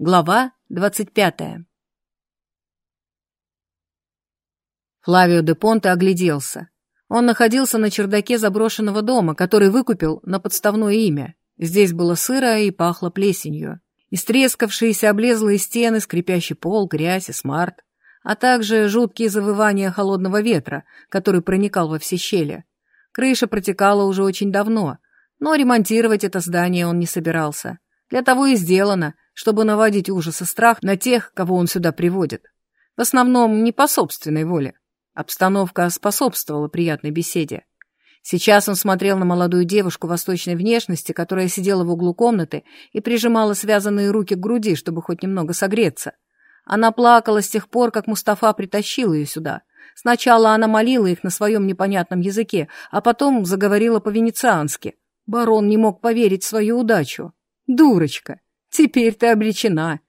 Глава двадцать пятая. Флавио де Понте огляделся. Он находился на чердаке заброшенного дома, который выкупил на подставное имя. Здесь было сыро и пахло плесенью. Истрескавшиеся облезлые стены, скрипящий пол, грязь и смарт, а также жуткие завывания холодного ветра, который проникал во все щели. Крыша протекала уже очень давно, но ремонтировать это здание он не собирался. Для того и сделано, чтобы наводить ужас и страх на тех, кого он сюда приводит. В основном не по собственной воле. Обстановка способствовала приятной беседе. Сейчас он смотрел на молодую девушку восточной внешности, которая сидела в углу комнаты и прижимала связанные руки к груди, чтобы хоть немного согреться. Она плакала с тех пор, как Мустафа притащил ее сюда. Сначала она молила их на своем непонятном языке, а потом заговорила по-венециански. Барон не мог поверить в свою удачу. «Дурочка! Теперь ты обречена.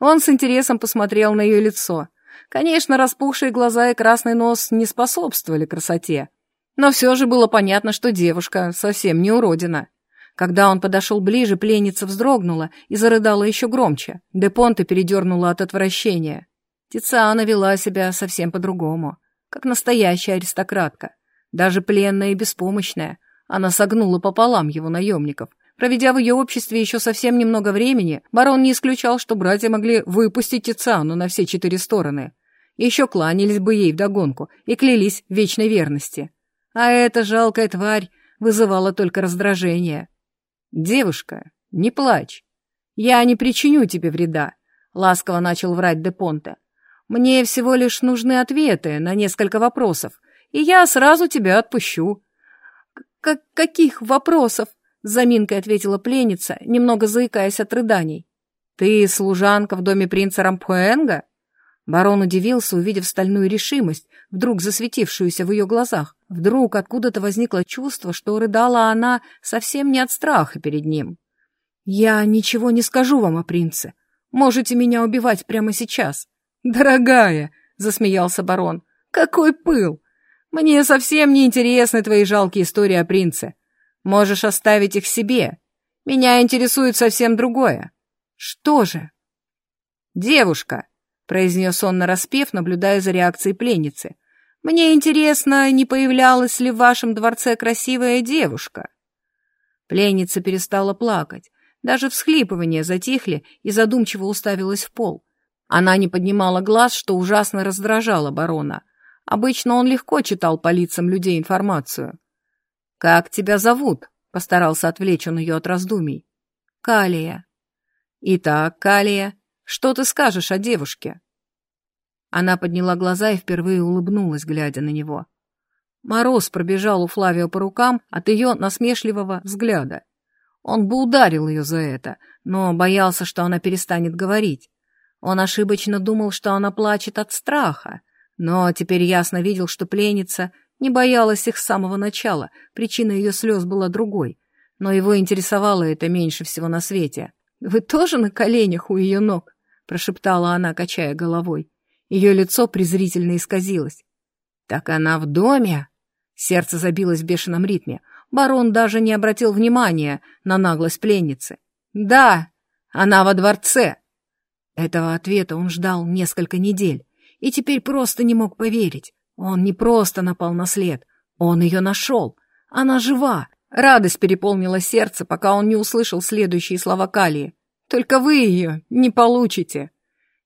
Он с интересом посмотрел на ее лицо. Конечно, распухшие глаза и красный нос не способствовали красоте. Но все же было понятно, что девушка совсем не уродина. Когда он подошел ближе, пленница вздрогнула и зарыдала еще громче. Депонте передернула от отвращения. Тициана вела себя совсем по-другому, как настоящая аристократка. Даже пленная и беспомощная. Она согнула пополам его наемников, Проведя в ее обществе еще совсем немного времени, барон не исключал, что братья могли выпустить Тициану на все четыре стороны. Еще кланялись бы ей вдогонку и клялись в вечной верности. А эта жалкая тварь вызывала только раздражение. «Девушка, не плачь. Я не причиню тебе вреда», — ласково начал врать де Понте. «Мне всего лишь нужны ответы на несколько вопросов, и я сразу тебя отпущу». К «Каких вопросов?» — с заминкой ответила пленница, немного заикаясь от рыданий. «Ты служанка в доме принца Рампуэнга?» Барон удивился, увидев стальную решимость, вдруг засветившуюся в ее глазах. Вдруг откуда-то возникло чувство, что рыдала она совсем не от страха перед ним. «Я ничего не скажу вам о принце. Можете меня убивать прямо сейчас». «Дорогая!» — засмеялся барон. «Какой пыл! Мне совсем не интересны твои жалкие истории о принце. Можешь оставить их себе. Меня интересует совсем другое. Что же? Девушка, произнес он нараспев, наблюдая за реакцией пленницы. Мне интересно, не появлялась ли в вашем дворце красивая девушка? Пленница перестала плакать. Даже всхлипывания затихли и задумчиво уставилась в пол. Она не поднимала глаз, что ужасно раздражало барона. Обычно он легко читал по лицам людей информацию. «Как тебя зовут?» — постарался отвлечь он ее от раздумий. «Калия». «Итак, Калия, что ты скажешь о девушке?» Она подняла глаза и впервые улыбнулась, глядя на него. Мороз пробежал у Флавио по рукам от ее насмешливого взгляда. Он бы ударил ее за это, но боялся, что она перестанет говорить. Он ошибочно думал, что она плачет от страха, но теперь ясно видел, что пленница не боялась их с самого начала, причина ее слез была другой. Но его интересовало это меньше всего на свете. «Вы тоже на коленях у ее ног?» — прошептала она, качая головой. Ее лицо презрительно исказилось. «Так она в доме?» Сердце забилось в бешеном ритме. Барон даже не обратил внимания на наглость пленницы. «Да, она во дворце!» Этого ответа он ждал несколько недель и теперь просто не мог поверить. Он не просто напал на след, он ее нашел. Она жива. Радость переполнила сердце, пока он не услышал следующие слова Калии. «Только вы ее не получите!»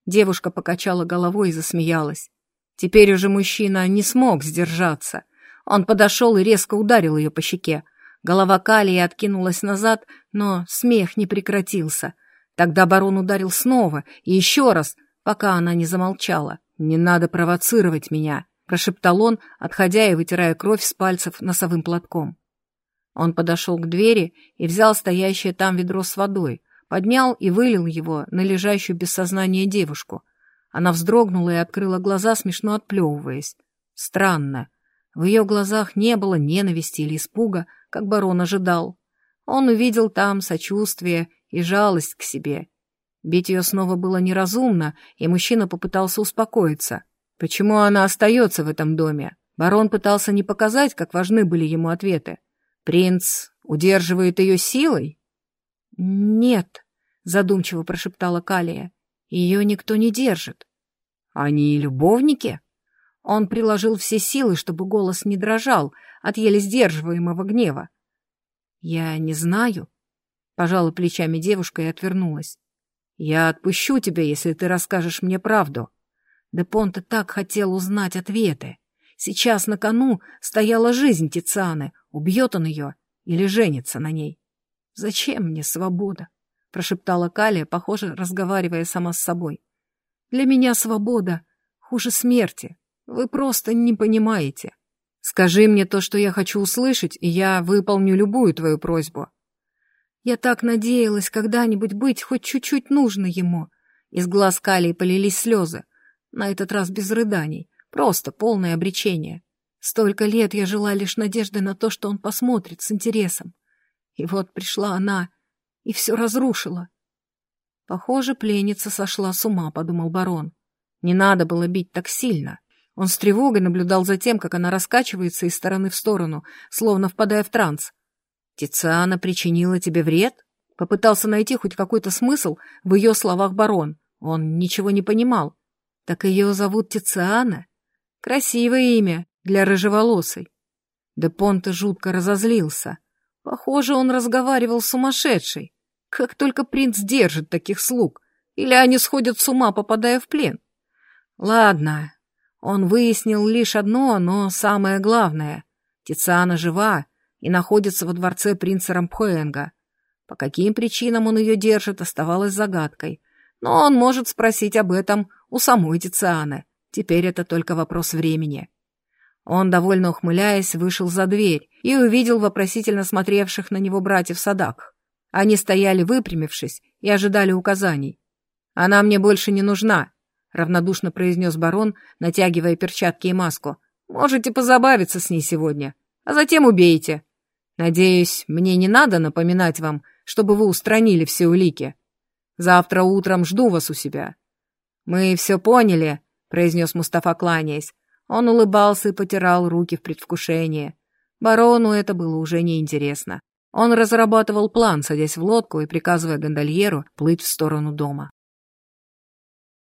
Девушка покачала головой и засмеялась. Теперь уже мужчина не смог сдержаться. Он подошел и резко ударил ее по щеке. Голова Калии откинулась назад, но смех не прекратился. Тогда барон ударил снова и еще раз, пока она не замолчала. «Не надо провоцировать меня!» — прошептал он, отходя и вытирая кровь с пальцев носовым платком. Он подошел к двери и взял стоящее там ведро с водой, поднял и вылил его на лежащую без сознания девушку. Она вздрогнула и открыла глаза, смешно отплевываясь. Странно. В ее глазах не было ненависти или испуга, как барон ожидал. Он увидел там сочувствие и жалость к себе. Бить ее снова было неразумно, и мужчина попытался успокоиться — Почему она остается в этом доме? Барон пытался не показать, как важны были ему ответы. Принц удерживает ее силой? Нет, задумчиво прошептала Калия. Ее никто не держит. Они любовники? Он приложил все силы, чтобы голос не дрожал от еле сдерживаемого гнева. Я не знаю, пожала плечами девушка и отвернулась. Я отпущу тебя, если ты расскажешь мне правду. Де Понте так хотел узнать ответы. Сейчас на кону стояла жизнь Тицианы, убьет он ее или женится на ней. «Зачем мне свобода?» — прошептала Калия, похоже, разговаривая сама с собой. «Для меня свобода хуже смерти. Вы просто не понимаете. Скажи мне то, что я хочу услышать, и я выполню любую твою просьбу». Я так надеялась когда-нибудь быть хоть чуть-чуть нужной ему. Из глаз Калии полились слезы. На этот раз без рыданий. Просто полное обречение. Столько лет я жила лишь надеждой на то, что он посмотрит с интересом. И вот пришла она и все разрушила. Похоже, пленница сошла с ума, подумал барон. Не надо было бить так сильно. Он с тревогой наблюдал за тем, как она раскачивается из стороны в сторону, словно впадая в транс. «Тициана причинила тебе вред?» Попытался найти хоть какой-то смысл в ее словах барон. Он ничего не понимал. «Так ее зовут Тициана? Красивое имя для рыжеволосой». Де Понте жутко разозлился. Похоже, он разговаривал с сумасшедшей. Как только принц держит таких слуг. Или они сходят с ума, попадая в плен. Ладно, он выяснил лишь одно, но самое главное. Тициана жива и находится во дворце принца Рампхуэнга. По каким причинам он ее держит, оставалось загадкой. Но он может спросить об этом у самой Тицианы. Теперь это только вопрос времени. Он, довольно ухмыляясь, вышел за дверь и увидел вопросительно смотревших на него братьев Садак. Они стояли выпрямившись и ожидали указаний. «Она мне больше не нужна», — равнодушно произнес барон, натягивая перчатки и маску. «Можете позабавиться с ней сегодня, а затем убейте. Надеюсь, мне не надо напоминать вам, чтобы вы устранили все улики. Завтра утром жду вас у себя». «Мы все поняли», — произнес Мустафа, кланяясь. Он улыбался и потирал руки в предвкушении. Барону это было уже неинтересно. Он разрабатывал план, садясь в лодку и приказывая гондольеру плыть в сторону дома.